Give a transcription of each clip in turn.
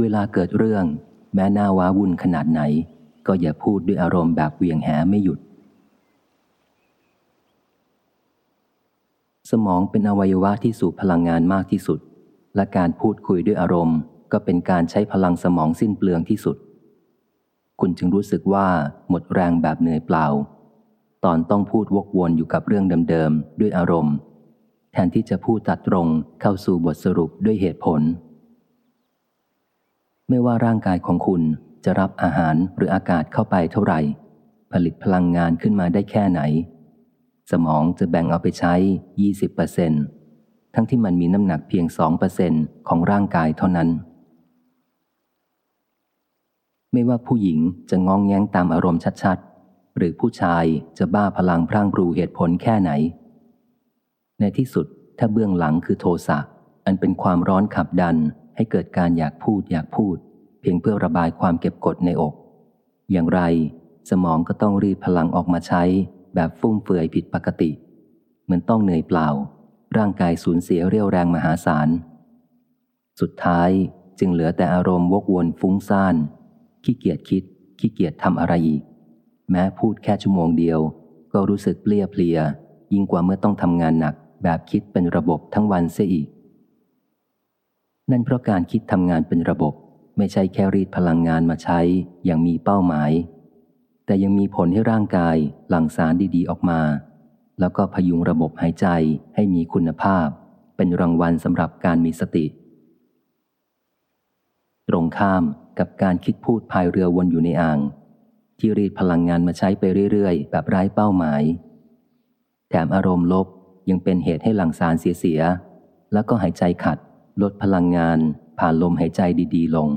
เวลาเกิดเรื่อง แม้หน้าว้าวุ่นขนาดไหน ก็อย่าพูดด้วยอารมณ์แบบเวียงแหไม่หยุด สมองเป็นอวัยวะที่สูบพลังงานมากที่สุด และการพูดคุยด้วยอารมณ์ ก็เป็นการใช้พลังสมองสิ้นเปลืองที่สุด คุณจึงรู้สึกว่าหมดแรงแบบเหนื่อยเปล่า ตอนต้องพูดวกวนอยู่กับเรื่องเดิมๆด้วยอารมณ์ แทนที่จะพูดตัดตรงเข้าสู่บทสรุปด้วยเหตุผล ไม่ว่าร่างกายของคุณจะรับอาหารหรืออากาศเข้าไปเท่าไหร่ ผลิตพลังงานขึ้นมาได้แค่ไหน สมองจะแบ่งเอาไปใช้ 20%ทั้งที่มันมีน้ำหนักเพียง 2%ของร่างกายเท่านั้น ไม่ว่าผู้หญิงจะงองแงงตามอารมณ์ชัดๆ หรือผู้ชายจะบ้าพลังพร่างรูเหตุผลแค่ไหน ในที่สุดถ้าเบื้องหลังคือโทสะอันเป็นความร้อนขับดัน ให้เกิดการอยากพูดอยากพูด เพียงเพื่อระบายความเก็บกดในอก อย่างไร สมองก็ต้องรีบพลังออกมาใช้ แบบฟุ่มเฟือยผิดปกติ เหมือนต้องเหนื่อยเปล่า ร่างกายสูญเสียเรี่ยวแรงมหาศาล สุดท้ายจึงเหลือแต่อารมณ์วกวนฟุ้งซ่านขี้เกียจคิดขี้เกียจทำอะไรอีก แม้พูดแค่ชั่วโมงเดียว ก็รู้สึกเปลี่ยเพลีย ยิ่งกว่าเมื่อต้องทำงานหนักแบบคิดเป็นระบบทั้งวันเสียอีก นั่นเพราะการคิดทำงานเป็นระบบ ไม่ใช่แค่รีดพลังงานมาใช้อย่างมีเป้าหมาย แต่ยังมีผลให้ร่างกายหลั่งสารดีๆออกมา แล้วก็พยุงระบบหายใจให้มีคุณภาพ เป็นรางวัลสำหรับการมีสติ ตรงข้ามกับการคิดพูดพายเรือวนอยู่ในอ่าง ที่รีดพลังงานมาใช้ไปเรื่อยๆ แบบไร้เป้าหมาย แถมอารมณ์ลบยังเป็นเหตุให้หลั่งสารเสียๆแล้วก็หายใจขัด ลดพลังงานผ่านลมหายใจดีๆ ลง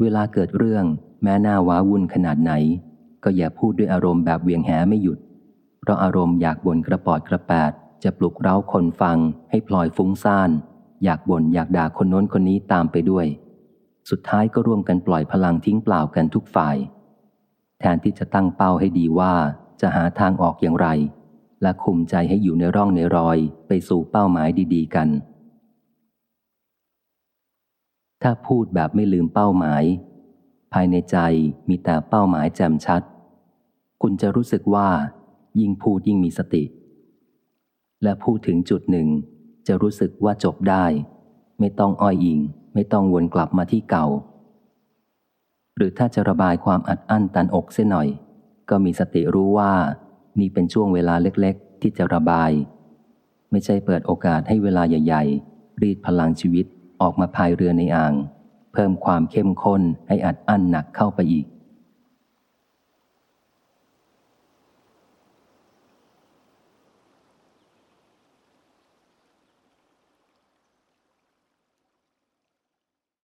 เวลาเกิดเรื่องแม้หน้าว้าวุ่นขนาดไหน ก็อย่าพูดด้วยอารมณ์แบบเวียงแหไม่หยุด เพราะอารมณ์อยากบ่นกระปอดกระแปด จะปลุกเร้าคนฟัง ให้พลอยฟุ้งซ่าน อยากบ่นอยากด่าคนโน้นคนนี้ตามไปด้วย สุดท้ายก็ร่วมกันปล่อยพลังทิ้งเปล่ากันทุกฝ่าย แทนที่จะตั้งเป้าให้ดีว่าจะหาทางออกอย่างไร และคุมใจให้อยู่ในร่องในรอยไปสู่เป้าหมายดีๆกัน ถ้าพูดแบบไม่ลืมเป้าหมาย ภายในใจมีแต่เป้าหมายแจ่มชัด คุณจะรู้สึกว่า ยิ่งพูดยิ่งมีสติ และพูดถึงจุดหนึ่ง จะรู้สึกว่าจบได้ ไม่ต้องอ้อยอิง ไม่ต้องวนกลับมาที่เก่า หรือถ้าจะระบายความอัดอั้นตันอกเสียหน่อย ก็มีสติรู้ว่า นี่เป็นช่วงเวลาเล็กๆ ที่จะระบาย ไม่ใช่เปิดโอกาสให้เวลาใหญ่ ๆ รีดพลังชีวิตออกมาพายเรือในอ่าง เพิ่มความเข้มข้นให้อัดอั้นหนักเข้าไปอีก